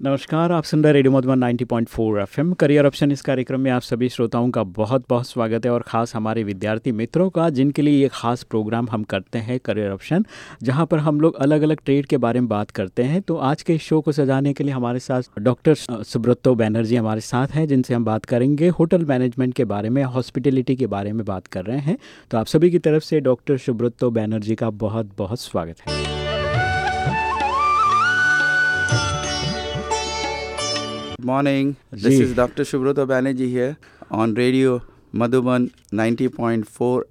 नमस्कार, आप सुन रहे radio Madhuban 90.4 FM. Career option इस कार्यक्रम में आप सभी श्रोताओं का बहुत बहुत स्वागत है और ख़ास हमारे विद्यार्थी मित्रों का, जिनके लिए ये खास प्रोग्राम हम करते हैं करियर ऑप्शन, जहाँ पर हम लोग अलग अलग ट्रेड के बारे में बात करते हैं। तो आज के शो को सजाने के लिए हमारे साथ डॉक्टर सुब्रतो बैनर्जी हमारे साथ हैं, जिनसे हम बात करेंगे होटल मैनेजमेंट के बारे में, हॉस्पिटलिटी के बारे में बात कर रहे हैं। तो आप सभी की तरफ़ से डॉक्टर सुब्रतो बैनर्जी का बहुत बहुत स्वागत है। Good morning this is doctor Subrata Banerjee है on radio Madhuban 90.4 point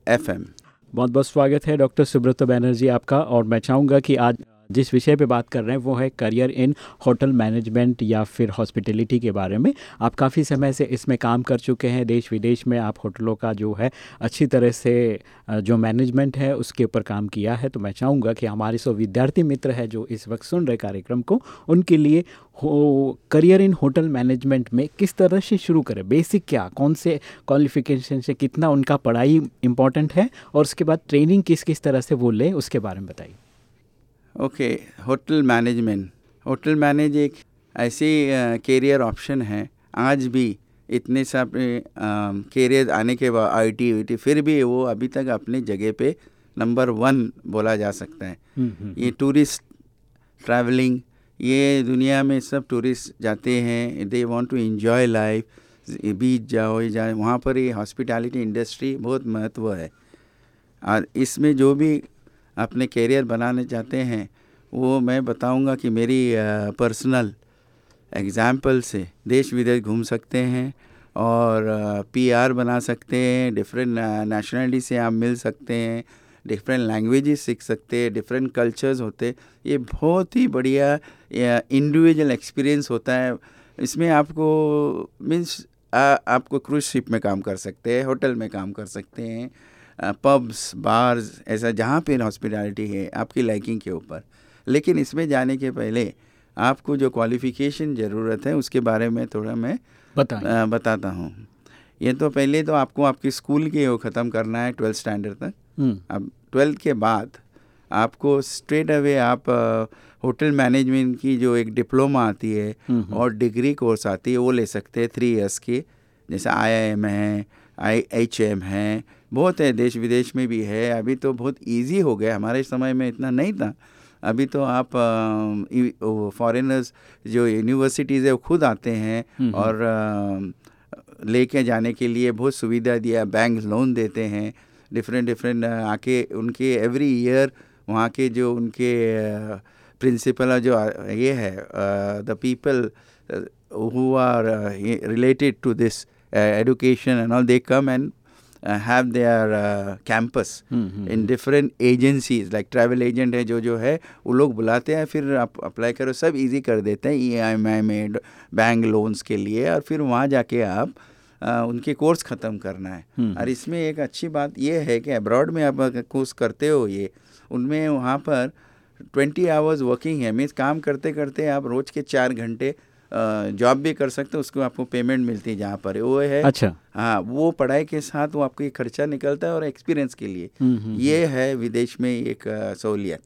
FM बहुत बहुत स्वागत है डॉक्टर सुब्रत बैनर्जी आपका और मैं चाहूँगा कि आज जिस विषय पे बात कर रहे हैं, वो है करियर इन होटल मैनेजमेंट या फिर हॉस्पिटलिटी के बारे में। आप काफ़ी समय से इसमें काम कर चुके हैं देश विदेश में आप होटलों का जो है, अच्छी तरह से जो मैनेजमेंट है, उसके ऊपर काम किया है। तो मैं चाहूँगा कि हमारे सो विद्यार्थी मित्र है, जो इस वक्त सुन रहे कार्यक्रम को, उनके लिए हो, करियर इन होटल मैनेजमेंट में किस तरह से शुरू करें? बेसिक क्या? कौन से क्वालिफिकेशन से कितना उनका पढ़ाई इंपॉर्टेंट है? और उसके बाद ट्रेनिंग किस किस तरह से वो लें, उसके बारे में बताइए। Okay hotel management. Hotel manage एक ऐसी कैरियर ऑप्शन है। आज भी इतने सब कैरियर आने के बाद आई टी वी टी फिर भी वो अभी तक अपनी जगह पे नंबर वन बोला जा सकता है। ये टूरिस्ट ट्रैवलिंग ये दुनिया में सब टूरिस्ट जाते हैं। They want to enjoy life beach जाओ ये जाओ वहाँ पर ये हॉस्पिटैलिटी इंडस्ट्री बहुत महत्व है। और इसमें जो भी अपने कैरियर बनाने चाहते हैं, वो मैं बताऊँगा कि मेरी पर्सनल एग्ज़ाम्पल से देश विदेश घूम सकते हैं और पीआर बना सकते हैं डिफरेंट नेशनलिटी से आप मिल सकते हैं डिफरेंट लैंग्वेजेस सीख सकते हैं डिफरेंट कल्चर्स होते ये बहुत ही बढ़िया इंडिविजुअल एक्सपीरियंस होता है। इसमें आपको मीन्स आपको क्रूज शिप में काम कर सकते हैं होटल में काम कर सकते हैं। पब्स बार्स ऐसा जहाँ पे हॉस्पिटैलिटी है आपकी लाइकिंग के ऊपर। लेकिन इसमें जाने के पहले आपको जो क्वालिफ़िकेशन ज़रूरत है उसके बारे में थोड़ा मैं बता अ, बताता हूँ। ये तो पहले तो आपको आपकी स्कूल के वो ख़त्म करना है ट्वेल्थ स्टैंडर्ड तक। अब ट्वेल्थ के बाद आपको स्ट्रेट अवे आप होटल मैनेजमेंट की जो एक डिप्लोमा आती है और डिग्री कोर्स आती है वो ले सकते हैं थ्री इयर्स की। जैसे आई आई एम है आई एच एम है बहुत है देश विदेश में भी है। अभी तो बहुत इजी हो गया हमारे समय में इतना नहीं था। अभी तो आप फॉरेनर्स जो यूनिवर्सिटीज़ है वो खुद आते हैं और लेके जाने के लिए बहुत सुविधा दिया बैंक लोन देते हैं। डिफरेंट डिफरेंट आके उनके एवरी ईयर वहाँ के जो उनके प्रिंसिपल जो ये है the people who are related to this education and all they come and uh, have their uh, campus in different agencies. Like travel agent है जो जो है वो लोग बुलाते हैं फिर आप अप्लाई करो सब इजी कर देते हैं ई एम आई में बैंक लोन्स के लिए और फिर वहाँ जाके आप uh, उनके कोर्स ख़त्म करना है। और इसमें एक अच्छी बात ये है कि अब्रॉड में आप कोर्स करते हो ये उनमें वहाँ पर ट्वेंटी आवर्स वर्किंग है। मीन्स काम करते करते आप रोज़ के चार घंटे जॉब भी कर सकते हो उसको आपको पेमेंट मिलती है जहाँ पर वो है अच्छा। हाँ वो पढ़ाई के साथ वो आपको ये खर्चा निकलता है और एक्सपीरियंस के लिए। ये है विदेश में एक सहूलियत।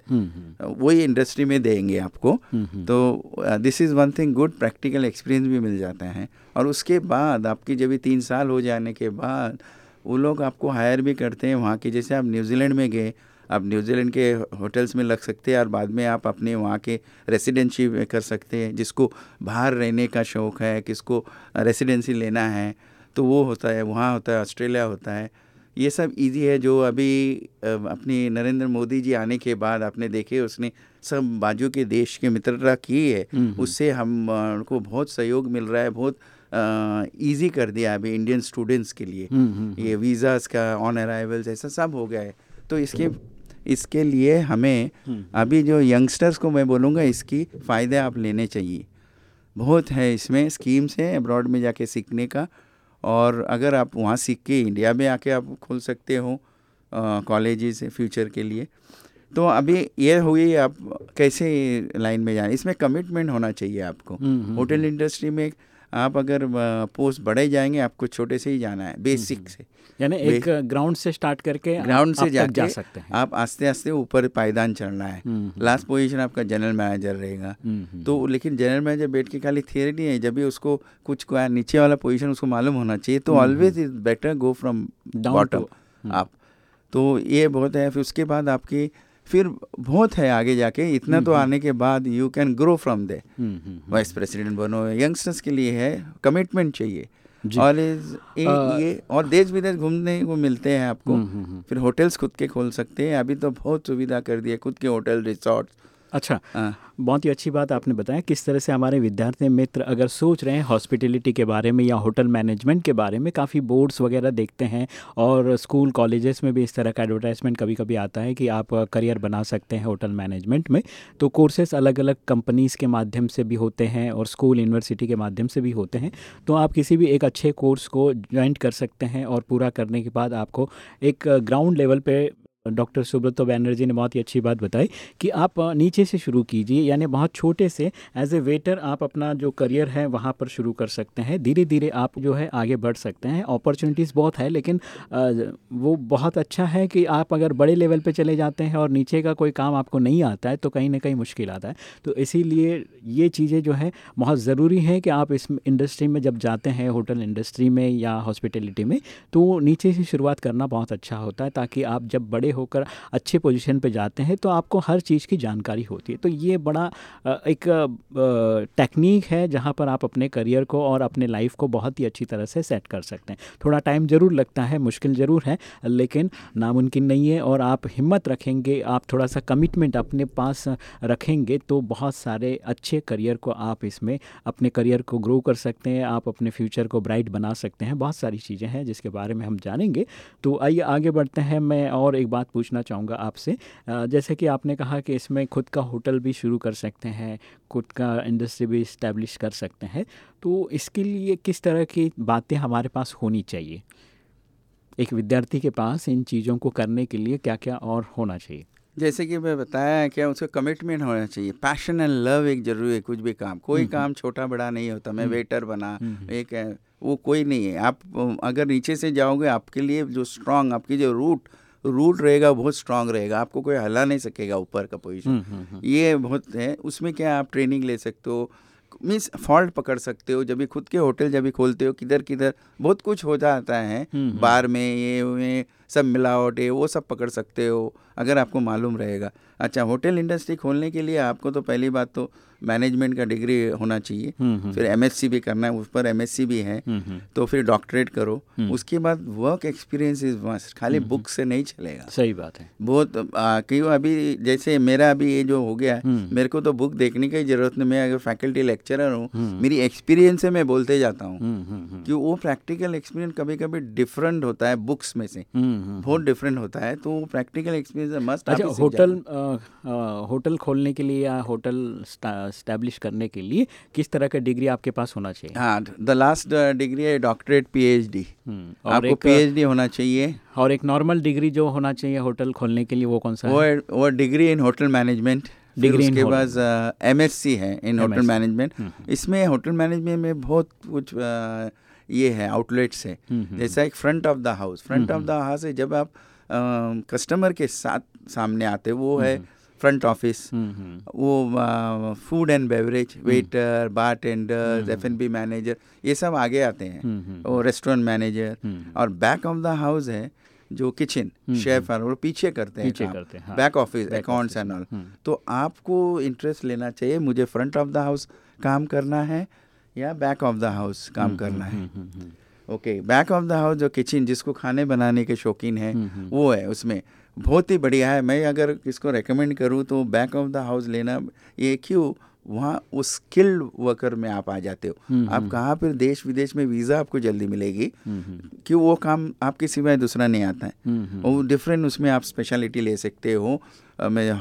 वही इंडस्ट्री में देंगे आपको। तो this is one thing good practical experience भी मिल जाता है। और उसके बाद आपकी जब तीन साल हो जाने के बाद वो लोग आपको हायर भी करते हैं वहाँ के। जैसे आप न्यूजीलैंड में गए आप न्यूजीलैंड के होटल्स में लग सकते हैं और बाद में आप अपने वहाँ के रेसिडेंसी में कर सकते हैं जिसको बाहर रहने का शौक़ है किसको रेसिडेंसी लेना है तो वो होता है वहाँ होता है ऑस्ट्रेलिया होता है। ये सब इजी है जो अभी अपनी नरेंद्र मोदी जी आने के बाद आपने देखे उसने सब बाजू के देश के मित्रता की है। हम्म, हम्म। उससे हम उनको बहुत सहयोग मिल रहा है बहुत इजी कर दिया अभी इंडियन स्टूडेंट्स के लिए। हम्म, ये वीज़ाज़ का ऑन अराइवल्स ऐसा सब हो गया है। तो इसके इसके लिए हमें अभी जो यंगस्टर्स को मैं बोलूँगा इसकी फ़ायदे आप लेने चाहिए। बहुत है इसमें स्कीम्स हैं अब्रॉड में जाके सीखने का। और अगर आप वहाँ सीख के इंडिया में आके आप खोल सकते हो कॉलेजेस फ्यूचर के लिए तो अभी ये हुई आप कैसे लाइन में जाए? इसमें कमिटमेंट होना चाहिए आपको। होटल इंडस्ट्री में आप अगर पोस्ट बढ़े जाएँगे आपको छोटे से ही जाना है बेसिक से। यानी एक ग्राउंड से स्टार्ट करके ग्राउंड से जाके जा सकते हैं। आप आस्ते आस्ते ऊपर पायदान चढ़ना है। लास्ट पोजीशन आपका जनरल मैनेजर रहेगा। तो लेकिन जनरल मैनेजर बैठ के खाली थियरी नहीं है। जब भी उसको कुछ नीचे वाला पोजीशन उसको मालूम होना चाहिए तो always is better go from bottom आप तो ये बहुत है। फिर उसके बाद आपकी फिर बहुत है आगे जाके। इतना तो आने के बाद you can grow from the vice president बनो। यंगस्टर्स के लिए है। कमिटमेंट चाहिए। और इस, ए, आ, ये और देश विदेश घूमने को मिलते हैं आपको। फिर होटल्स खुद के खोल सकते हैं। अभी तो बहुत सुविधा कर दी है खुद के होटल रिसोर्ट अच्छा बहुत ही अच्छी बात आपने बताया किस तरह से हमारे विद्यार्थी मित्र अगर सोच रहे हैं हॉस्पिटलिटी के बारे में या होटल मैनेजमेंट के बारे में काफ़ी बोर्ड्स वगैरह देखते हैं और स्कूल कॉलेजेस में भी इस तरह का एडवर्टाइजमेंट कभी कभी आता है कि आप करियर बना सकते हैं होटल मैनेजमेंट में। तो कोर्सेस अलग अलग कंपनीज़ के माध्यम से भी होते हैं और स्कूल यूनिवर्सिटी के माध्यम से भी होते हैं। तो आप किसी भी एक अच्छे कोर्स को ज्वाइंट कर सकते हैं और पूरा करने के बाद आपको एक ग्राउंड लेवल पे डॉक्टर सुब्रतो बैनर्जी ने बहुत ही अच्छी बात बताई कि आप नीचे से शुरू कीजिए, यानी बहुत छोटे से एज ए वेटर आप अपना जो करियर है वहाँ पर शुरू कर सकते हैं। धीरे धीरे आप जो है आगे बढ़ सकते हैं। अपॉर्चुनिटीज़ बहुत है, लेकिन वो बहुत अच्छा है कि आप अगर बड़े लेवल पर चले जाते हैं और नीचे का कोई काम आपको नहीं आता है तो कहीं ना कहीं मुश्किल आता है। तो इसीलिए ये चीज़ें जो है, बहुत ज़रूरी है कि आप इस इंडस्ट्री में जब जाते हैं होटल इंडस्ट्री में या हॉस्पिटलिटी में तो नीचे से शुरुआत करना बहुत अच्छा होता है, ताकि आप जब बड़े होकर अच्छे पोजीशन पे जाते हैं तो आपको हर चीज़ की जानकारी होती है। तो ये बड़ा एक टेक्निक है जहाँ पर आप अपने करियर को और अपने लाइफ को बहुत ही अच्छी तरह से सेट कर सकते हैं। थोड़ा टाइम ज़रूर लगता है, मुश्किल ज़रूर है, लेकिन नामुमकिन नहीं है और आप हिम्मत रखेंगे, आप थोड़ा सा कमिटमेंट अपने पास रखेंगे तो बहुत सारे अच्छे करियर को आप इसमें अपने करियर को ग्रो कर सकते हैं, आप अपने फ्यूचर को ब्राइट बना सकते हैं। बहुत सारी चीज़ें हैं जिसके बारे में हम जानेंगे। तो आइए आगे बढ़ते हैं, मैं और एक बात पूछना चाहूँगा आपसे। जैसे कि आपने कहा कि इसमें खुद का होटल भी शुरू कर सकते हैं खुद का इंडस्ट्री भी इस्टेब्लिश कर सकते हैं तो इसके लिए किस तरह की बातें हमारे पास होनी चाहिए? एक विद्यार्थी के पास इन चीज़ों को करने के लिए क्या क्या और होना चाहिए? जैसे कि मैं बताया क्या उसका कमिटमेंट होना चाहिए। पैशन एंड लव एक ज़रूरी है कुछ भी काम। कोई हम्म, काम छोटा बड़ा नहीं होता। मैं वेटर हम्म। बना हम्म, एक वो कोई नहीं है। आप अगर नीचे से जाओगे आपके लिए जो स्ट्रांग आपकी जो रूट रूट रहेगा बहुत स्ट्रांग रहेगा। आपको कोई हला नहीं सकेगा ऊपर का पोजीशन हम्म, हम्म, हम्म। ये बहुत है। उसमें क्या आप ट्रेनिंग ले सकते हो? मीन्स फॉल्ट पकड़ सकते हो। जब भी खुद के होटल जब भी खोलते हो किधर किधर बहुत कुछ हो जाता है। बार में ये में सब मिलावट है वो सब पकड़ सकते हो। अगर आपको मालूम रहेगा। अच्छा होटल इंडस्ट्री खोलने के लिए आपको तो पहली बात तो मैनेजमेंट का डिग्री होना चाहिए। हम्म, हम्म। फिर एमएससी भी करना है उस पर एमएससी भी है। हम्म, तो फिर डॉक्टरेट करो। उसके बाद वर्क एक्सपीरियंस इज़ मस्ट खाली बुक से नहीं चलेगा। सही बात है। बहुत क्यों अभी जैसे मेरा अभी ये जो हो गया है मेरे को तो बुक देखने की ज़रूरत नहीं। मैं अगर फैकल्टी लेक्चरर हूँ मेरी एक्सपीरियंस से मैं बोलते जाता हूँ। कि वो प्रैक्टिकल एक्सपीरियंस कभी कभी डिफरेंट होता है बुक्स में से। बहुत डिफरेंट होता है। तो वो प्रैक्टिकल एक्सपीरियंस मस्ट अच्छा होटल होटल खोलने के लिए या होटल स्टैब्लिश करने के लिए किस तरह का डिग्री आपके पास होना चाहिए? हाँ द लास्ट डिग्री है डॉक्टरेट पीएचडी आपको पीएचडी होना चाहिए। और एक नॉर्मल डिग्री जो होना चाहिए होटल खोलने के लिए वो कौन सा वो है वो degree in hotel management degree उसके बाद एम एस सी है इन होटल मैनेजमेंट इसमें होटल मैनेजमेंट में बहुत कुछ ये है आउटलेट्स है। हम्म, हम्म, जैसा एक front of the house front of the house है जब आप कस्टमर के साथ सामने आते वो है फ्रंट ऑफ़िस वो food and beverage waiter bartender F and B manager ये सब आगे आते हैं। और रेस्टोरेंट मैनेजर और बैक ऑफ़ द हाउस है जो किचन शेफ और वो पीछे करते हैं पीछे करते हैं back office accounts and all तो आपको इंटरेस्ट लेना चाहिए मुझे फ्रंट ऑफ़ द हाउस काम करना है या बैक ऑफ़ द हाउस काम करना है? Okay back of the house जो किचन जिसको खाने बनाने के शौकीन है वो है उसमें। बहुत ही बढ़िया है। मैं अगर इसको रेकमेंड करूँ तो बैक ऑफ़ द हाउस लेना ये क्यों? वहाँ उस स्किल्ड वर्कर में आप आ जाते हो। आप कहाँ पर देश विदेश में वीज़ा आपको जल्दी मिलेगी। क्यों? वो काम आपके सिवाय दूसरा नहीं आता है। वो डिफरेंट उसमें आप स्पेशलिटी ले सकते हो। मैं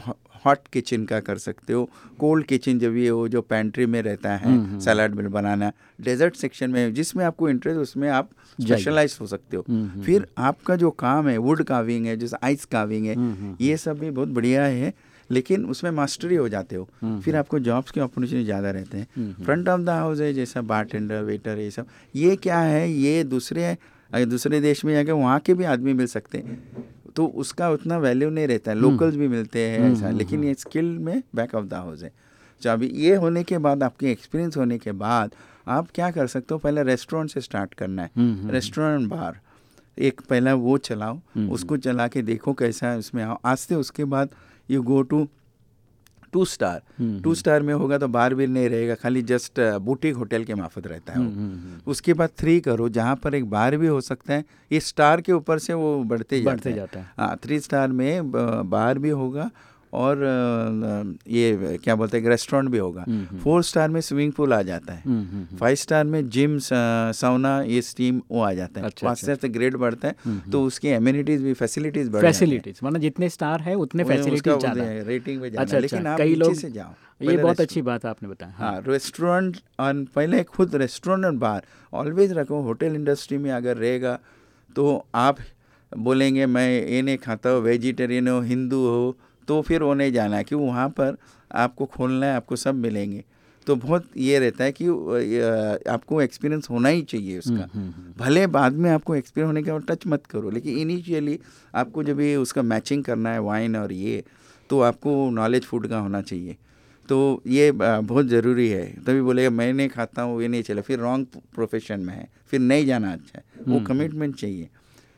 हॉट किचन का कर सकते हो। कोल्ड किचन जब ये हो जो पेंट्री में रहता है सलाड में बनाना डेजर्ट सेक्शन में जिसमें आपको इंटरेस्ट उसमें आप स्पेशलाइज हो सकते हो। फिर आपका जो काम है वुड काविंग है जैसे आइस काविंग है ये सब भी बहुत बढ़िया है लेकिन उसमें मास्टरी हो जाते हो। फिर आपको जॉब्स के अपॉर्चुनिटी ज़्यादा रहते हैं। फ्रंट ऑफ़ द हाउस है जैसा बार टेंडर वेटर ये सब। ये क्या है? ये दूसरे दूसरे देश में जाकर वहाँ के भी आदमी मिल सकते हैं। तो उसका उतना वैल्यू नहीं रहता है। लोकल्स भी मिलते हैं ऐसा लेकिन ये स्किल में बैक ऑफ़ द हाउस है। तो अभी ये होने के बाद आपके एक्सपीरियंस होने के बाद आप क्या कर सकते हो? पहले रेस्टोरेंट से स्टार्ट करना है। रेस्टोरेंट बार एक पहला वो चलाओ उसको चला के देखो कैसा है उसमें आओ। आज से उसके बाद you go to two star two star में होगा तो बार भी नहीं रहेगा खाली जस्ट बुटीक होटल के माफत रहता है वो। उसके बाद थ्री करो जहाँ पर एक बार भी हो सकता है इस स्टार के ऊपर से वो बढ़ते बढ़ते जाता है। हाँ। थ्री स्टार में बार भी होगा और ये क्या बोलते हैं रेस्टोरेंट भी होगा। फोर स्टार में स्विमिंग पूल आ जाता है। फाइव स्टार में जिम साउना ये स्टीम वो आ जाता है। अच्छा, पाँच स्टार से ग्रेड बढ़ता है तो उसकी एम्यूनिटीज भी फैसिलिटीज़ बढ़ फैसिलिटीज़ मतलब जितने स्टार है उतने फैसिलिटीज़ रेटिंग में अच्छा लेकिन कई लोग से जाओ ये बहुत अच्छी बात आपने बताया हाँ। रेस्टोरेंट और पहले खुद रेस्टोरेंट और बार ऑलवेज रखो। होटल इंडस्ट्री में अगर रहेगा तो आप बोलेंगे मैं ये नहीं खाता हूँ वेजिटेरियन हो हिंदू हो तो फिर वो नहीं जाना है कि वहाँ पर आपको खोलना है आपको सब मिलेंगे। तो बहुत ये रहता है कि आपको एक्सपीरियंस होना ही चाहिए उसका। भले बाद में आपको एक्सपीरियंस होने के बाद टच मत करो लेकिन इनिशियली आपको जब ये उसका मैचिंग करना है वाइन और ये तो आपको नॉलेज फ़ूड का होना चाहिए। तो ये बहुत ज़रूरी है। तभी बोलेगा मैं नहीं खाता हूँ ये नहीं चला। फिर रॉन्ग प्रोफेशन में है। फिर नहीं जाना अच्छा है। वो कमिटमेंट चाहिए।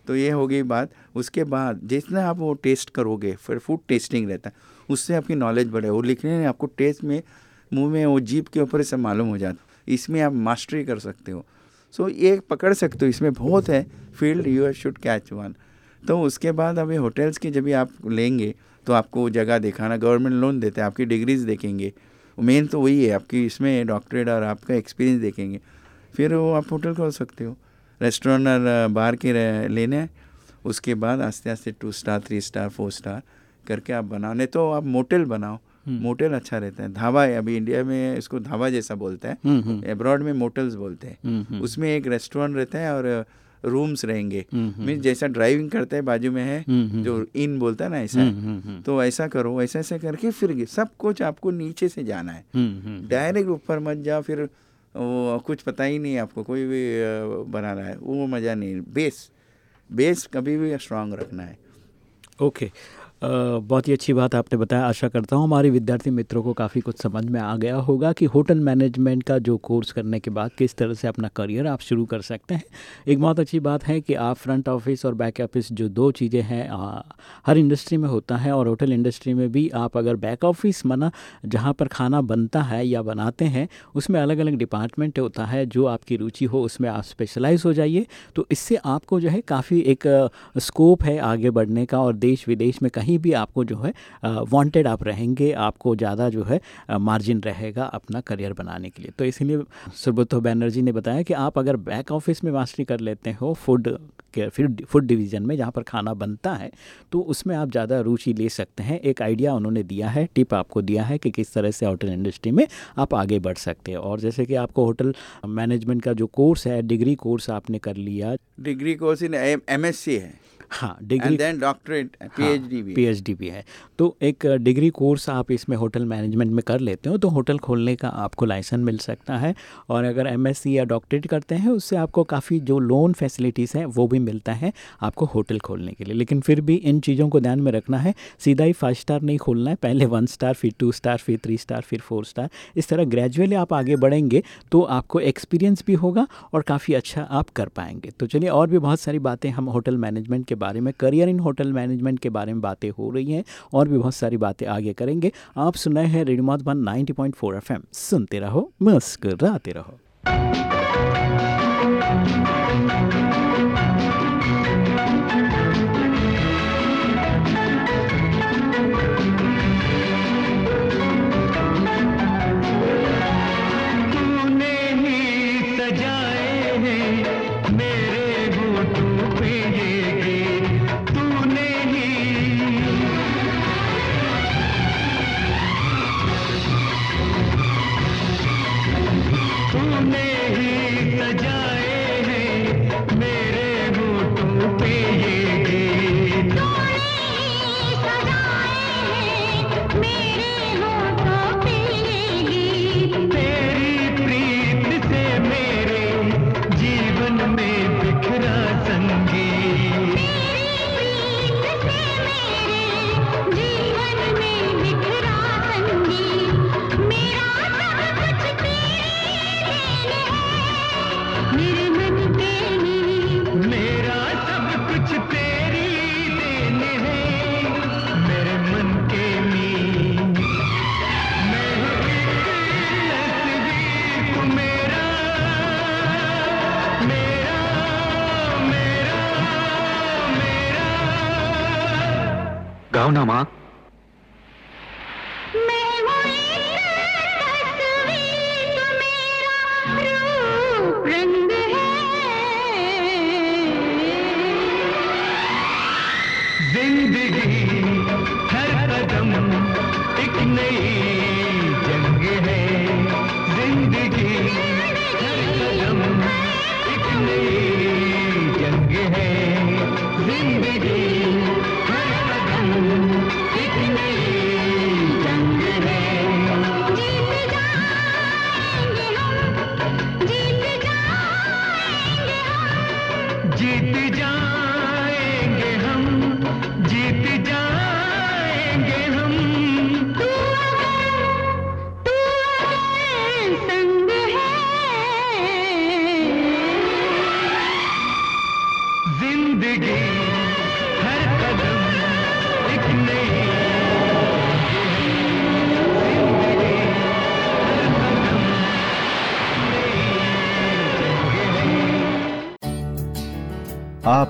तो ये हो गई बात। उसके बाद जितना आप वो टेस्ट करोगे, फिर फ़ूड टेस्टिंग रहता है, उससे आपकी नॉलेज बढ़े। वो लिखने में आपको टेस्ट में, मुँह में वो जीप के ऊपर से मालूम हो जाता इसमें आप मास्टरी कर सकते हो। सो ये पकड़ सकते हो। इसमें बहुत है। Field you should catch one तो उसके बाद अभी होटल्स की जब भी आप लेंगे तो आपको जगह दिखाना। गवर्नमेंट लोन देते हैं, आपकी डिग्रीज देखेंगे। मेन तो वही है, आपकी इसमें डॉक्टरेट और आपका एक्सपीरियंस देखेंगे। फिर वो आप होटल खोल सकते हो। रेस्टोरेंट और बार के लेने हैं। उसके बाद आस्ते आस्ते two star three star four star करके आप बनाओ। नहीं तो आप मोटेल बनाओ। मोटेल अच्छा रहता है। धाबा है अभी इंडिया में इसको धाबा जैसा बोलते हैं। एब्रॉड में मोटल्स बोलते हैं। उसमें एक रेस्टोरेंट रहता है और रूम्स रहेंगे। मीन जैसा ड्राइविंग करता है बाजू में है जो इन बोलता है ना ऐसा। तो ऐसा करो ऐसा ऐसा करके फिर सब कुछ आपको नीचे से जाना है। डायरेक्ट ऊपर मत जाओ फिर वो कुछ पता ही नहीं आपको, कोई भी बना रहा है, वो मज़ा नहीं बेस बेस कभी भी स्ट्रांग रखना है ओके okay. बहुत ही अच्छी बात आपने बताया। आशा करता हूँ हमारे विद्यार्थी मित्रों को काफ़ी कुछ समझ में आ गया होगा कि होटल मैनेजमेंट का जो कोर्स करने के बाद किस तरह से अपना करियर आप शुरू कर सकते हैं। एक बहुत अच्छी बात है कि आप फ्रंट ऑफ़िस और बैक ऑफ़िस जो दो चीज़ें हैं हर इंडस्ट्री में होता है और होटल इंडस्ट्री में भी आप अगर बैक ऑफ़िस मना, जहाँ पर खाना बनता है या बनाते हैं, उसमें अलग अलग डिपार्टमेंट होता है जो आपकी रुचि हो, उसमें आप स्पेशलाइज हो जाइए। तो इससे आपको जो है काफ़ी एक स्कोप है आगे बढ़ने का और देश विदेश में कहीं कहीं भी आपको जो है वांटेड आप रहेंगे, आपको ज़्यादा जो है मार्जिन रहेगा अपना करियर बनाने के लिए। तो इसीलिए सुब्रतो बैनर्जी ने बताया कि आप अगर बैक ऑफ़िस में मास्टरी कर लेते हो फ़ूड के, फिर फ़ूड डिवीज़न में जहाँ पर खाना बनता है तो उसमें आप ज़्यादा रुचि ले सकते हैं। एक आइडिया उन्होंने दिया है टिप आपको दिया है कि किस तरह से होटल इंडस्ट्री में आप आगे बढ़ सकते हैं। और जैसे कि आपको होटल मैनेजमेंट का जो कोर्स है डिग्री कोर्स आपने कर लिया। डिग्री कोर्स इन एमएससी है। हाँ डिग्री देन डॉक्टरेट पीएचडी भी पीएचडी भी है। तो एक डिग्री कोर्स आप इसमें होटल मैनेजमेंट में कर लेते हो तो होटल खोलने का आपको लाइसेंस मिल सकता है। और अगर एमएससी या डॉक्टरेट करते हैं उससे आपको काफ़ी जो लोन फैसिलिटीज़ हैं वो भी मिलता है आपको होटल खोलने के लिए। लेकिन फिर भी इन चीज़ों को ध्यान में रखना है सीधा ही फाइव स्टार नहीं खोलना है पहले वन स्टार फिर टू स्टार फिर थ्री स्टार फिर फोर स्टार इस तरह ग्रेजुअली आप आगे बढ़ेंगे तो आपको एक्सपीरियंस भी होगा और काफ़ी अच्छा आप कर पाएँगे। तो चलिए और भी बहुत सारी बातें हम होटल मैनेजमेंट के बारे में, करियर इन होटल मैनेजमेंट के बारे में बातें हो रही हैं और भी बहुत सारी बातें आगे करेंगे। आप सुनाए हैं radio Madhuban ninety point four F सुनते रहो मस्कर रहो।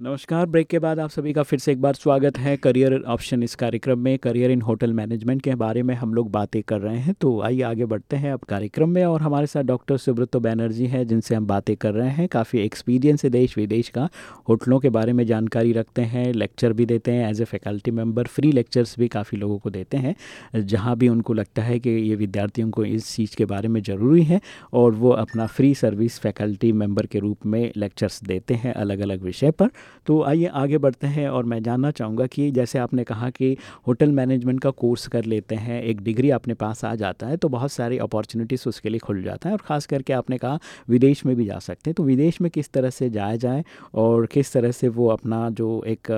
नमस्कार, ब्रेक के बाद आप सभी का फिर से एक बार स्वागत है करियर ऑप्शन इस कार्यक्रम में, करियर इन होटल मैनेजमेंट के बारे में हम लोग बातें कर रहे हैं। तो आइए आगे बढ़ते हैं अब कार्यक्रम में और हमारे साथ डॉक्टर सुब्रतो बैनर्जी हैं जिनसे हम बातें कर रहे हैं। काफ़ी एक्सपीरियंस है देश विदेश का, होटलों के बारे में जानकारी रखते हैं लेक्चर भी देते हैं as a faculty member free lectures भी काफ़ी लोगों को देते हैं, जहाँ भी उनको लगता है कि ये विद्यार्थियों को इस चीज़ के बारे में ज़रूरी है और वो अपना फ्री सर्विस फैकल्टी मेंबर के रूप में लेक्चर्स देते हैं अलग अलग विषय पर। तो आइए आगे बढ़ते हैं और मैं जानना चाहूँगा कि जैसे आपने कहा कि होटल मैनेजमेंट का कोर्स कर लेते हैं, एक डिग्री अपने पास आ जाता है तो बहुत सारी अपॉर्चुनिटीज़ उसके लिए खुल जाता है और ख़ास करके आपने कहा विदेश में भी जा सकते हैं। तो विदेश में किस तरह से जाया जाए और किस तरह से वो अपना जो एक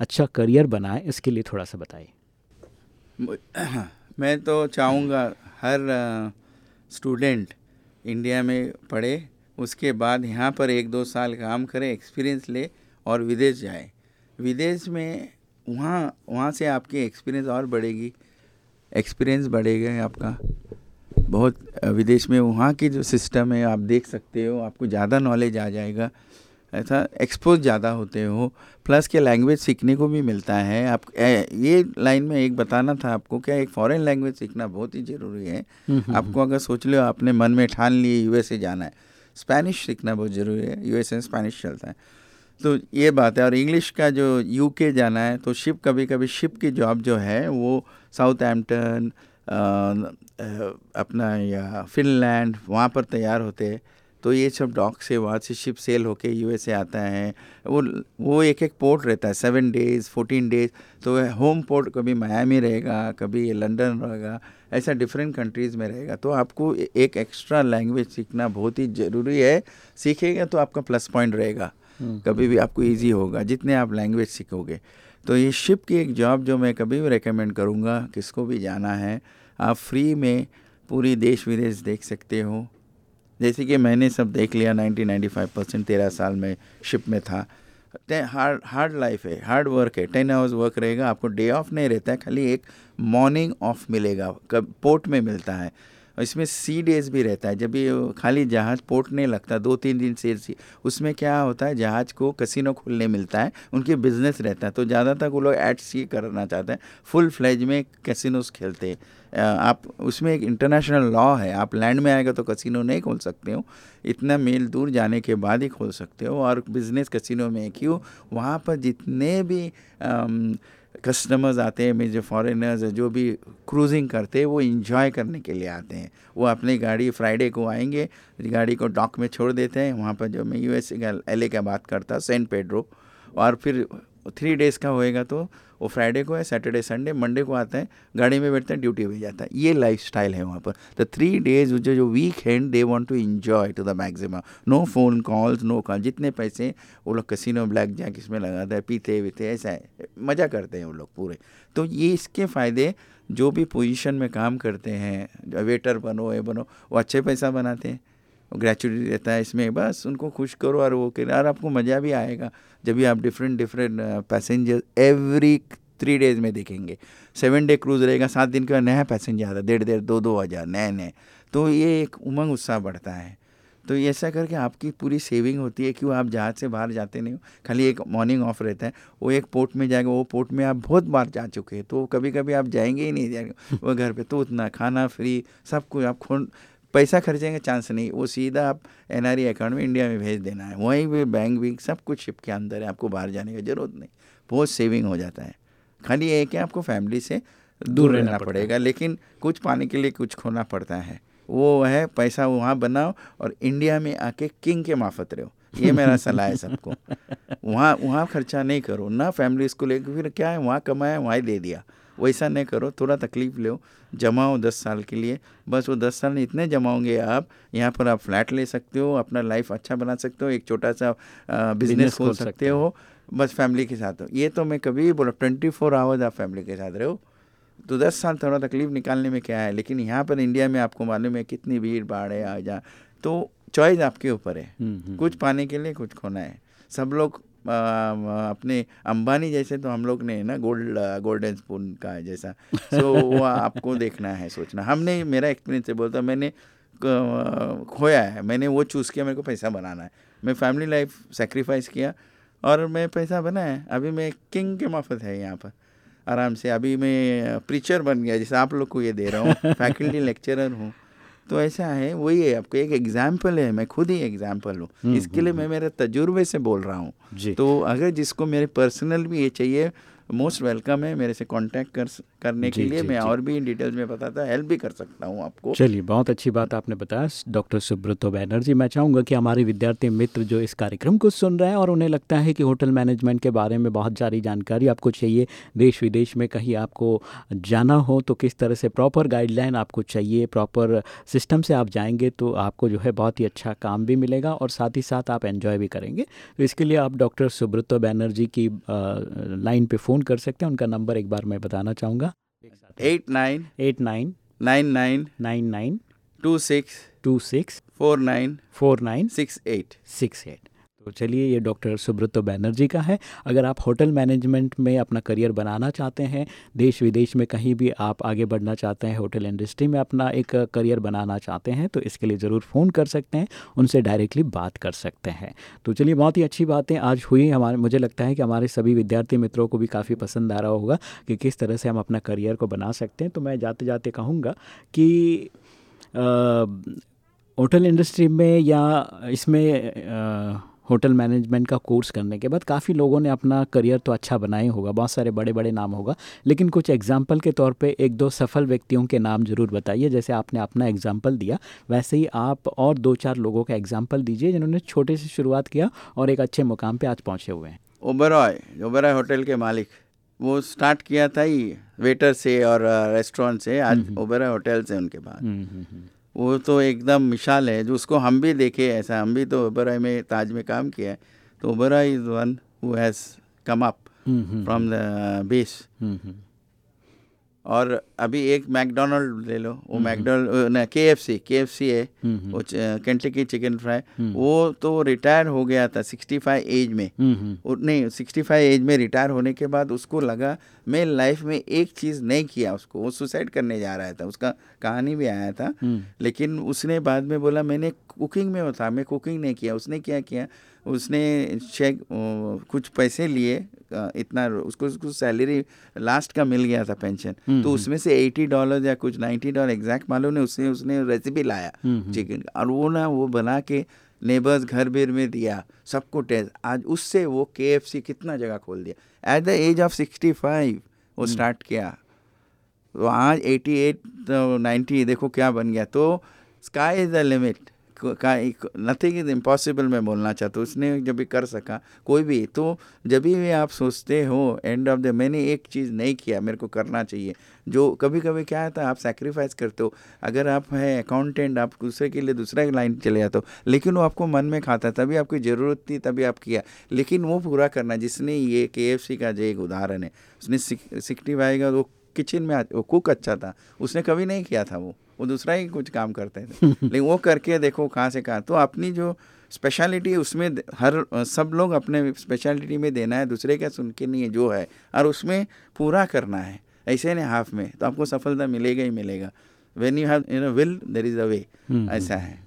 अच्छा करियर बनाए, इसके लिए थोड़ा सा बताइए। मैं तो चाहूँगा हर, स्टूडेंट इंडिया में पढ़े, उसके बाद यहाँ पर एक दो साल काम करे, एक्सपीरियंस ले और विदेश जाए। विदेश में वहाँ वहाँ से आपकी एक्सपीरियंस और बढ़ेगी। एक्सपीरियंस बढ़ेगा आपका। बहुत विदेश में वहाँ की जो सिस्टम है आप देख सकते हो आपको ज़्यादा नॉलेज आ जाएगा। ऐसा एक्सपोज ज़्यादा होते हो। प्लस के लैंग्वेज सीखने को भी मिलता है। आप ये लाइन में एक बताना था आपको क्या एक फॉरेन लैंग्वेज सीखना बहुत ही ज़रूरी है? आपको अगर सोच लो आपने मन में ठान लिए यूएसए जाना है। स्पेनिश सीखना बहुत ज़रूरी है। यूएस में स्पेनिश चलता है। तो ये बात है, और इंग्लिश का जो यूके जाना है तो शिप कभी कभी शिप की जॉब जो है, वो साउथ एम्पटन अपना या फिनलैंड वहाँ पर तैयार होते तो ये सब डॉक से वहाँ से शिप सेल होके यूएसए आता है। वो वो एक एक पोर्ट रहता है सेवन डेज़ फोर्टीन डेज़ तो होम पोर्ट कभी मयामी रहेगा, कभी लंदन रहेगा, ऐसा डिफरेंट कंट्रीज़ में रहेगा। तो आपको एक एक्स्ट्रा लैंग्वेज सीखना बहुत ही ज़रूरी है। सीखेगा तो आपका प्लस पॉइंट रहेगा। कभी भी आपको इजी होगा, जितने आप लैंग्वेज सीखोगे। तो ये शिप की एक जॉब जो मैं कभी भी रेकमेंड करूँगा, किसको भी जाना है, आप फ्री में पूरी देश विदेश देख सकते हो। जैसे कि मैंने सब देख लिया 90 95 परसेंट तेरह साल में शिप में था। हार्ड हार्ड लाइफ है हार्ड वर्क है। टेन आवर्स वर्क रहेगा, आपको डे ऑफ़ नहीं रहता है, खाली एक मॉर्निंग ऑफ़ मिलेगा, कब पोर्ट में मिलता है। इसमें सी डेज़ भी रहता है। जब ये खाली जहाज़ पोर्ट नहीं लगता दो तीन दिन से उसमें क्या होता है, जहाज़ को कसिनो खुलने मिलता है, उनके बिज़नेस रहता है। तो ज़्यादातर वो लोग एट सी करना चाहते हैं। फुल फ्लेज में कैसिनोस खेलते हैं। आप, उसमें एक इंटरनेशनल लॉ है। आप लैंड में आएगा तो कसिनो नहीं खोल सकते हो। इतना मील दूर जाने के बाद ही खोल सकते हो। और बिज़नेस कसिनो में क्यों वहाँ पर जितने भी कस्टमर्स आते हैं मेरे जो फॉरेनर्स जो भी क्रूजिंग करते हैं, वो इंजॉय करने के लिए आते हैं। वो अपनी गाड़ी फ्राइडे को आएँगे, गाड़ी को डॉक में छोड़ देते हैं। वहाँ पर जो मैं यू एस एल का बात करता सेंट पेड्रो और फिर थ्री डेज़ का होएगा तो वो फ्राइडे को है सैटरडे संडे मंडे को आता है, गाड़ी में बैठते हैं ड्यूटी पे जाता है। ये लाइफ स्टाइल है वहाँ पर। तो थ्री डेज़ जो जो weekend they want to enjoy to the maximum no phone calls no call जितने पैसे वो लोग कसिनो ब्लैक जैक इसमें लगाते हैं, पीते वीते ऐसा है। मज़ा करते हैं वो लोग पूरे। तो ये इसके फ़ायदे, जो भी पोजीशन में काम करते हैं वेटर बनो, ये बनो, वो अच्छे पैसा बनाते हैं। ग्रेचुटी रहता है इसमें, बस उनको खुश करो और वो करें और आपको मज़ा भी आएगा। जब भी आप different different passenger every three days में देखेंगे। सेवन डे क्रूज रहेगा, सात दिन के बाद नया पैसेंजर आता है, डेढ़ डेढ़, दो दो हज़ार, नए नए। तो ये एक उमंग, उत्साह बढ़ता है। तो ऐसा करके आपकी पूरी सेविंग होती है क्यों आप जहाज़ से बाहर जाते नहीं हो। खाली एक मॉर्निंग ऑफ़ रहता है, वो एक पोर्ट में जाएगा, वो पोर्ट में आप बहुत बार जा चुके हैं। तो कभी कभी आप जाएँगे ही नहीं, जाएँगे वो घर पे। तो उतना खाना फ्री सब कुछ आप खोन पैसा खर्चेंगे चांस नहीं। वो सीधा आप एन अकाउंट में इंडिया में भेज देना है। वहीं भी बैंक भी सब कुछ शिप के अंदर है आपको बाहर जाने की ज़रूरत नहीं। बहुत सेविंग हो जाता है। खाली एक है आपको फैमिली से दूर रहना पड़ेगा लेकिन कुछ पाने के लिए कुछ खोना पड़ता है। वो है पैसा वहाँ बनाओ और इंडिया में आके किंग के माफत रहो। ये मेरा सलाह है सबको। वहाँ वहाँ खर्चा नहीं करो। ना फैमिली इसको लेकर फिर क्या है? वहाँ कमाया वहाँ दे दिया। वैसा नहीं करो थोड़ा तकलीफ़ लो जमाओ दस साल के लिए। बस वो दस साल इतने जमाओगे आप यहाँ पर आप फ्लैट ले सकते हो अपना लाइफ अच्छा बना सकते हो एक छोटा सा बिज़नेस खोल सकते सकते हो। बस फैमिली के साथ हो। ये तो मैं कभी बोला ट्वेंटी फोर आवर्स आप फैमिली के साथ रहो। तो दस साल थोड़ा तकलीफ़ निकालने में क्या है? लेकिन यहाँ पर इंडिया में आपको मालूम है कितनी भीड़ भाड़ है आ जा तो चॉइस आपके ऊपर है। कुछ पाने के लिए कुछ खोना है। सब लोग अपने अंबानी जैसे तो हम लोग ने ना गोल्ड गोल्डन स्पून का जैसा। सो वो आपको देखना है सोचना। हमने मेरा एक्सपीरियंस है बोलता मैंने खोया है। मैंने वो चूज़ किया मेरे को पैसा बनाना है। मैं फैमिली लाइफ सेक्रीफाइस किया और मैं पैसा बनाया। अभी मैं किंग के माफत है यहाँ पर। आराम से अभी मैं प्रीचर बन गया जैसे आप लोग को ये दे रहा हूँ। फैकल्टी लेक्चरर हूँ। तो ऐसा है वही है आपको एक एग्ज़ाम्पल है मैं खुद ही एग्ज़ाम्पल हूँ। हम्म, इसके लिए हम्म, मैं हम्म। मेरे तजुर्बे से बोल रहा हूँ। तो अगर जिसको मेरे पर्सनल भी ये चाहिए मोस्ट वेलकम है मेरे से कांटेक्ट कर करने के लिए मैं और भी इन डिटेल्स में बताता हेल्प भी कर सकता हूँ आपको। चलिए बहुत अच्छी बात आपने बताया। डॉक्टर सुब्रतो बैनर्जी मैं चाहूँगा कि हमारे विद्यार्थी मित्र जो इस कार्यक्रम को सुन रहे हैं और उन्हें लगता है कि होटल मैनेजमेंट के बारे में बहुत सारी जानकारी आपको चाहिए देश विदेश में कहीं आपको जाना हो तो किस तरह से प्रॉपर गाइडलाइन आपको चाहिए प्रॉपर सिस्टम से आप जाएँगे तो आपको जो है बहुत ही अच्छा काम भी मिलेगा और साथ ही साथ आप एन्जॉय भी करेंगे। तो इसके लिए आप डॉक्टर सुब्रतो बैनर्जी की लाइन पे फ़ोन फ़ोन कर सकते हैं। उनका नंबर एक बार मैं बताना चाहूँगा। Eight nine eight nine nine nine nine nine two six two six four nine four nine six eight six eight तो चलिए ये डॉक्टर सुब्रतो बैनर्जी का है। अगर आप होटल मैनेजमेंट में अपना करियर बनाना चाहते हैं देश विदेश में कहीं भी आप आगे बढ़ना चाहते हैं होटल इंडस्ट्री में अपना एक करियर बनाना चाहते हैं तो इसके लिए ज़रूर फ़ोन कर सकते हैं उनसे डायरेक्टली बात कर सकते हैं। तो चलिए बहुत ही अच्छी बातें आज हुई। हमारे मुझे लगता है कि हमारे सभी विद्यार्थी मित्रों को भी काफ़ी पसंद आ रहा होगा कि किस तरह से हम अपना करियर को बना सकते हैं। तो मैं जाते जाते कहूँगा कि होटल इंडस्ट्री में या इसमें आ, होटल मैनेजमेंट का कोर्स करने के बाद काफ़ी लोगों ने अपना करियर तो अच्छा बनाया होगा बहुत सारे बड़े बड़े नाम होगा लेकिन कुछ एग्ज़ाम्पल के तौर पे एक दो सफल व्यक्तियों के नाम ज़रूर बताइए। जैसे आपने अपना एग्ज़ाम्पल दिया वैसे ही आप और दो चार लोगों का एग्ज़ाम्पल दीजिए जिन्होंने छोटे से शुरुआत किया और एक अच्छे मुकाम पर आज पहुँचे हुए हैं। ओबरॉय ओबरॉय होटल के मालिक। वो स्टार्ट किया था ही वेटर से और रेस्टोरेंट से आज हम्म, हम्म। ओबरॉय होटल से उनके पास हम्म, वो तो एकदम मिसाल है जो उसको हम भी देखे ऐसा हम भी तो ओबराई में ताज में काम किया है तो Oberoi is one who has come up from the base. और अभी एक मैकडोनल्ड ले लो वो मैकडोनल्ड के एफ़ सी के एफ़ सी है वो की चिकन फ्राई वो तो रिटायर हो गया था सिक्सटी फाइव एज में नहीं सिक्सटी फाइव एज में रिटायर होने के बाद उसको लगा मैं लाइफ में एक चीज़ नहीं किया उसको वो सुसाइड करने जा रहा था उसका कहानी भी आया था। लेकिन उसने बाद में बोला मैंने कुकिंग में था मैं कुकिंग नहीं किया उसने क्या किया उसने चेक कुछ पैसे लिए इतना उसको उसको सैलरी लास्ट का मिल गया था पेंशन हम्म, तो हम्म। उसमें से एटी डॉलर या कुछ नाइन्टी डॉलर एग्जैक्ट मालूम नहीं उसने उसने रेसिपी लाया चिकन हम्म, और वो ना वो बना के नेबर्स घर भीर में दिया सबको टेस्ट आज उससे वो के कितना जगह खोल दिया। At the age of sixty five वो स्टार्ट किया। तो आज एटी एट नाइन्टी देखो क्या बन गया। तो sky is the limit nothing is impossible मैं बोलना चाहता हूँ, उसने जब भी कर सका, कोई भी। तो जब भी आप सोचते हो एंड ऑफ़ द मैंने एक चीज़ नहीं किया, मेरे को करना चाहिए। जो कभी कभी क्या होता है, आप सेक्रीफाइस करते हो। अगर आप है अकाउंटेंट आप दूसरे के लिए दूसरा लाइन चले जाते हो, लेकिन वो आपको मन में खाता तभी आपकी ज़रूरत थी, तभी आप किया। लेकिन वो पूरा करना, जिसने ये के का जो एक उदाहरण है, उसने सिक्सटी फाइव का वो किचन में वो कुक अच्छा था। उसने कभी नहीं किया था वो। वो दूसरा ही कुछ काम करते थे। लेकिन वो करके देखो कहाँ से कहाँ। तो अपनी जो स्पेशलिटी उसमें हर सब लोग अपने स्पेशलिटी में देना है दूसरे का सुन के नहीं है जो है। और उसमें पूरा करना है। ऐसे नहीं हाफ़ में। तो आपको सफलता मिलेगा ही मिलेगा। When you have you know will there is a way ऐसा है।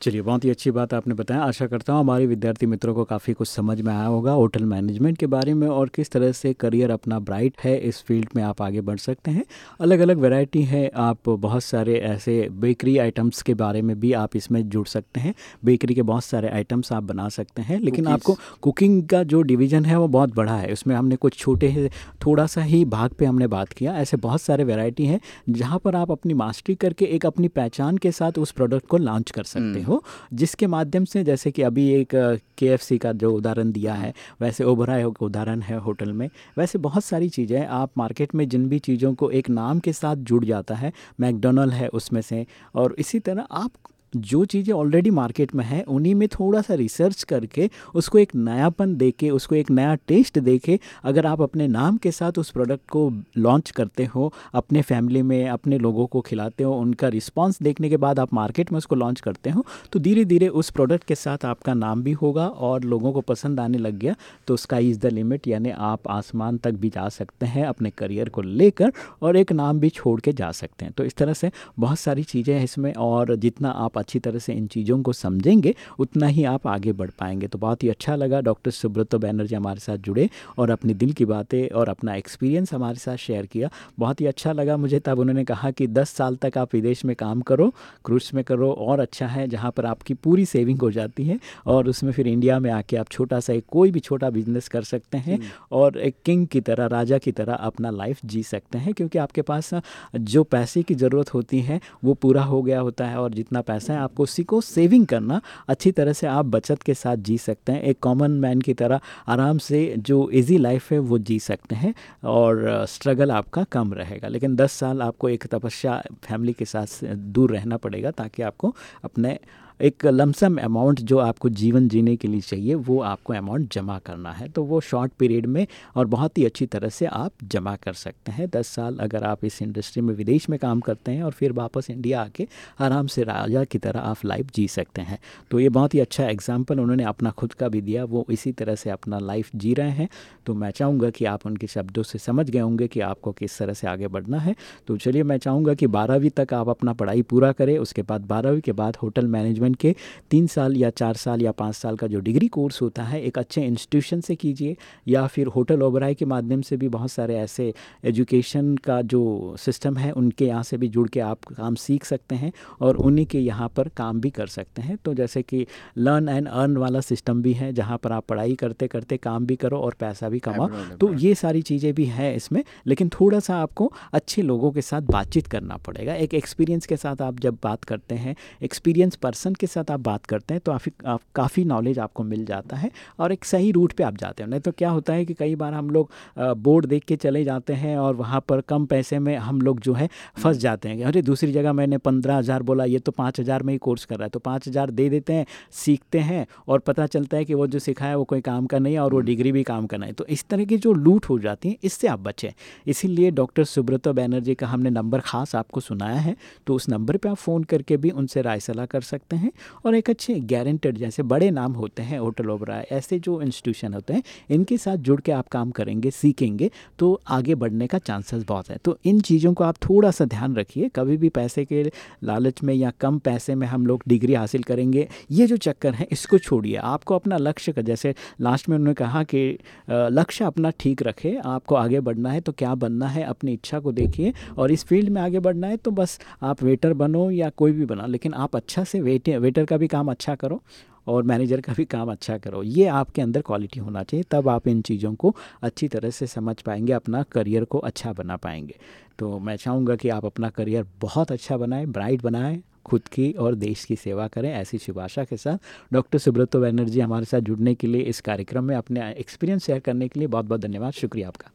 चलिए बहुत ही अच्छी बात आपने बताया। आशा करता हूँ हमारे विद्यार्थी मित्रों को काफ़ी कुछ समझ में आया होगा होटल मैनेजमेंट के बारे में और किस तरह से करियर अपना ब्राइट है इस फ़ील्ड में आप आगे बढ़ सकते हैं। अलग अलग वैरायटी है आप बहुत सारे ऐसे बेकरी आइटम्स के बारे में भी आप इसमें जुड़ सकते हैं। बेकरी के बहुत सारे आइटम्स आप बना सकते हैं लेकिन आपको कुकिंग का जो डिवीज़न है वो बहुत बड़ा है। उसमें हमने कुछ छोटे थोड़ा सा ही भाग पर हमने बात किया। ऐसे बहुत सारे वेराइटी हैं जहाँ पर आप अपनी मास्टरी करके एक अपनी पहचान के साथ उस प्रोडक्ट को लॉन्च कर सकते हैं। हो, जिसके माध्यम से जैसे कि अभी एक के का जो उदाहरण दिया है, वैसे ओबराय का उदाहरण है होटल में, वैसे बहुत सारी चीज़ें आप मार्केट में जिन भी चीज़ों को एक नाम के साथ जुड़ जाता है, मैकडोनल्ड है उसमें से, और इसी तरह आप जो चीज़ें ऑलरेडी मार्केट में है, उन्हीं में थोड़ा सा रिसर्च करके, उसको एक नयापन दे के उसको एक नया टेस्ट दे के अगर आप अपने नाम के साथ उस प्रोडक्ट को लॉन्च करते हो, अपने फैमिली में, अपने लोगों को खिलाते हो, उनका रिस्पांस देखने के बाद आप मार्केट में उसको लॉन्च करते हो तो धीरे धीरे उस प्रोडक्ट के साथ आपका नाम भी होगा और लोगों को पसंद आने लग गया तो स्काई इज़ द लिमिट यानी आप आसमान तक भी जा सकते हैं अपने करियर को लेकर और एक नाम भी छोड़ के जा सकते हैं। तो इस तरह से बहुत सारी चीज़ें हैं इसमें और जितना आप अच्छी तरह से इन चीज़ों को समझेंगे उतना ही आप आगे बढ़ पाएँगे। तो बहुत ही अच्छा लगा डॉक्टर सुब्रत बैनर्जी हमारे साथ जुड़े और अपने दिल की बातें और अपना एक्सपीरियंस हमारे साथ शेयर किया। बहुत ही अच्छा लगा मुझे तब उन्होंने कहा कि दस साल तक आप विदेश में काम करो क्रूज में करो और अच्छा है जहाँ पर आपकी पूरी सेविंग हो जाती है और उसमें फिर इंडिया में आके आप छोटा सा एक कोई भी छोटा बिज़नेस कर सकते हैं और एक किंग की तरह राजा की तरह अपना लाइफ जी सकते हैं क्योंकि आपके पास जो पैसे की ज़रूरत होती है वो पूरा हो गया होता है और जितना पैसा है, आपको उसी को सेविंग करना, अच्छी तरह से आप बचत के साथ जी सकते हैं। एक कॉमन मैन की तरह आराम से जो इजी लाइफ है, वो जी सकते हैं और स्ट्रगल आपका कम रहेगा। लेकिन 10 साल आपको एक तपस्या फैमिली के साथ दूर रहना पड़ेगा ताकि आपको अपने एक लमसम अमाउंट जो आपको जीवन जीने के लिए चाहिए, वो आपको अमाउंट जमा करना है। तो वो शॉर्ट पीरियड में और बहुत ही अच्छी तरह से आप जमा कर सकते हैं। दस साल अगर आप इस इंडस्ट्री में विदेश में काम करते हैं और फिर वापस इंडिया आके आराम से राजा की तरह आप लाइफ जी सकते हैं। तो ये बहुत ही अच्छा एग्ज़ाम्पल उन्होंने अपना खुद का भी दिया। वो इसी तरह से अपना लाइफ जी रहे हैं। तो मैं चाहूँगा कि आप उनके शब्दों से समझ गए होंगे कि आपको किस तरह से आगे बढ़ना है। तो चलिए मैं चाहूँगा कि बारहवीं तक आप अपना पढ़ाई पूरा करें। उसके बाद बारहवीं के बाद होटल मैनेजमेंट मैनेजमेंट के तीन साल या चार साल या पाँच साल का जो डिग्री कोर्स होता है एक अच्छे इंस्टीट्यूशन से कीजिए या फिर होटल ओबराय के माध्यम से भी बहुत सारे ऐसे एजुकेशन का जो सिस्टम है उनके यहाँ से भी जुड़ के आप काम सीख सकते हैं और उन्हीं के यहाँ पर काम भी कर सकते हैं। तो जैसे कि लर्न एंड अर्न वाला सिस्टम भी है जहाँ पर आप पढ़ाई करते करते काम भी करो और पैसा भी कमाओ। तो ये सारी चीज़ें भी हैं इसमें लेकिन थोड़ा सा आपको अच्छे लोगों के साथ बातचीत करना पड़ेगा। एक एक्सपीरियंस के साथ आप जब बात करते हैं एक्सपीरियंस पर्सन के साथ आप बात करते हैं तो आप, आप काफ़ी नॉलेज आपको मिल जाता है और एक सही रूट पे आप जाते हैं। नहीं तो क्या होता है कि कई बार हम लोग बोर्ड देख के चले जाते हैं और वहाँ पर कम पैसे में हम लोग जो है फंस जाते हैं। अरे दूसरी जगह मैंने पंद्रह हज़ार बोला ये तो पाँच हज़ार में ही कोर्स कर रहा है तो पाँच हज़ार दे देते हैं सीखते हैं और पता चलता है कि वो जो सिखाया वो कोई काम का नहीं है और वो डिग्री भी काम का नहीं तो इस तरह की जो लूट हो जाती है इससे आप बचें। इसीलिए डॉक्टर सुब्रतो बैनर्जी का हमने नंबर खास आपको सुनाया है तो उस नंबर पर आप फ़ोन करके भी उनसे राय सलाह कर सकते हैं। और एक अच्छे गारंटेड जैसे बड़े नाम होते हैं होटल ओबरा ऐसे जो इंस्टीट्यूशन होते हैं, इनके साथ जुड़ के आप काम करेंगे, सीखेंगे तो आगे बढ़ने का चांसेस बहुत है। तो इन चीज़ों को आप थोड़ा सा ध्यान रखिए, कभी भी पैसे के लालच में या कम पैसे में हम लोग डिग्री हासिल करेंगे, ये जो चक्कर है, इसको छोड़िए। आपको अपना लक्ष्य का, जैसे लास्ट में उन्होंने कहा कि लक्ष्य अपना ठीक रखे, आपको आगे बढ़ना है तो क्या बनना है, अपनी इच्छा को देखिए और इस फ़ील्ड में आगे बढ़ना है तो बस आप वेटर बनो या कोई भी बना, लेकिन आप अच्छा से वेटर वेटर का भी काम अच्छा करो और मैनेजर का भी काम अच्छा करो। ये आपके अंदर क्वालिटी होना चाहिए, तब आप इन चीज़ों को अच्छी तरह से समझ पाएँगे, अपना करियर को अच्छा बना पाएँगे। तो मैं चाहूँगा कि आप अपना करियर बहुत अच्छा बनाएँ ब्राइट बनाएँ, खुद की और देश की सेवा करें, ऐसी शुभ आशा के साथ। डॉक्टर सुब्रतो बैनर्जी हमारे साथ जुड़ने के लिए इस कार्यक्रम में अपने एक्सपीरियंस शेयर करने के लिए बहुत बहुत धन्यवाद, शुक्रिया आपका।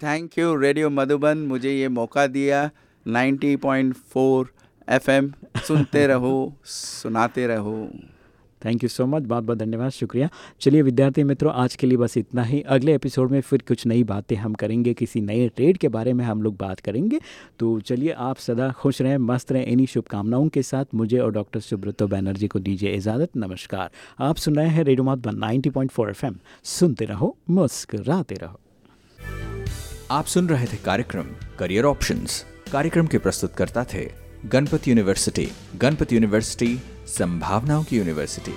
थैंक यू रेडियो मधुबन मुझे ये मौका दिया। 90.4 एफएम सुनते रहो सुनाते रहो। थैंक यू सो मच बहुत बहुत धन्यवाद शुक्रिया। चलिए विद्यार्थी मित्रों आज के लिए बस इतना ही। अगले एपिसोड में फिर कुछ नई बातें हम करेंगे किसी नए ट्रेड के बारे में हम लोग बात करेंगे। तो चलिए आप सदा खुश रहें मस्त रहें इन्हीं शुभकामनाओं के साथ मुझे और डॉक्टर सुब्रतो बैनर्जी को दीजिए इजाज़त नमस्कार। आप सुन रहे हैं रेडियो मात नाइनटी पॉइंट फोर एफ़ सुनते रहो मुस्कराते रहो। आप सुन रहे थे कार्यक्रम करियर ऑप्शंस कार्यक्रम के प्रस्तुतकर्ता थे गणपति यूनिवर्सिटी गणपति यूनिवर्सिटी संभावनाओं की यूनिवर्सिटी।